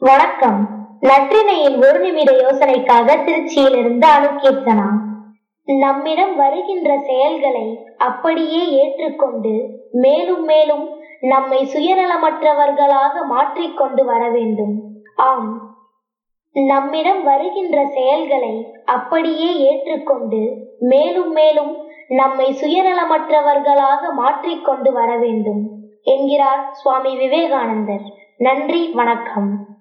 வணக்கம். நற்றினையின் ஒரு நிமிட யோசனைக்காக திருச்சியிலிருந்து அணுகீர்த்தனா நம்மிடம் வருகின்ற செயல்களை அப்படியே ஏற்றுக்கொண்டு மேலும் மேலும் நம்மை சுயநலமற்றவர்களாக மாற்றிக்கொண்டு வர வேண்டும். ஆம். நம்மிடம் வருகின்ற செயல்களை அப்படியே ஏற்றுக்கொண்டு மேலும் மேலும் நம்மை சுயநலமற்றவர்களாக மாற்றிக்கொண்டு வர வேண்டும். என்கிறார் சுவாமி விவேகானந்தர். நன்றி வணக்கம்.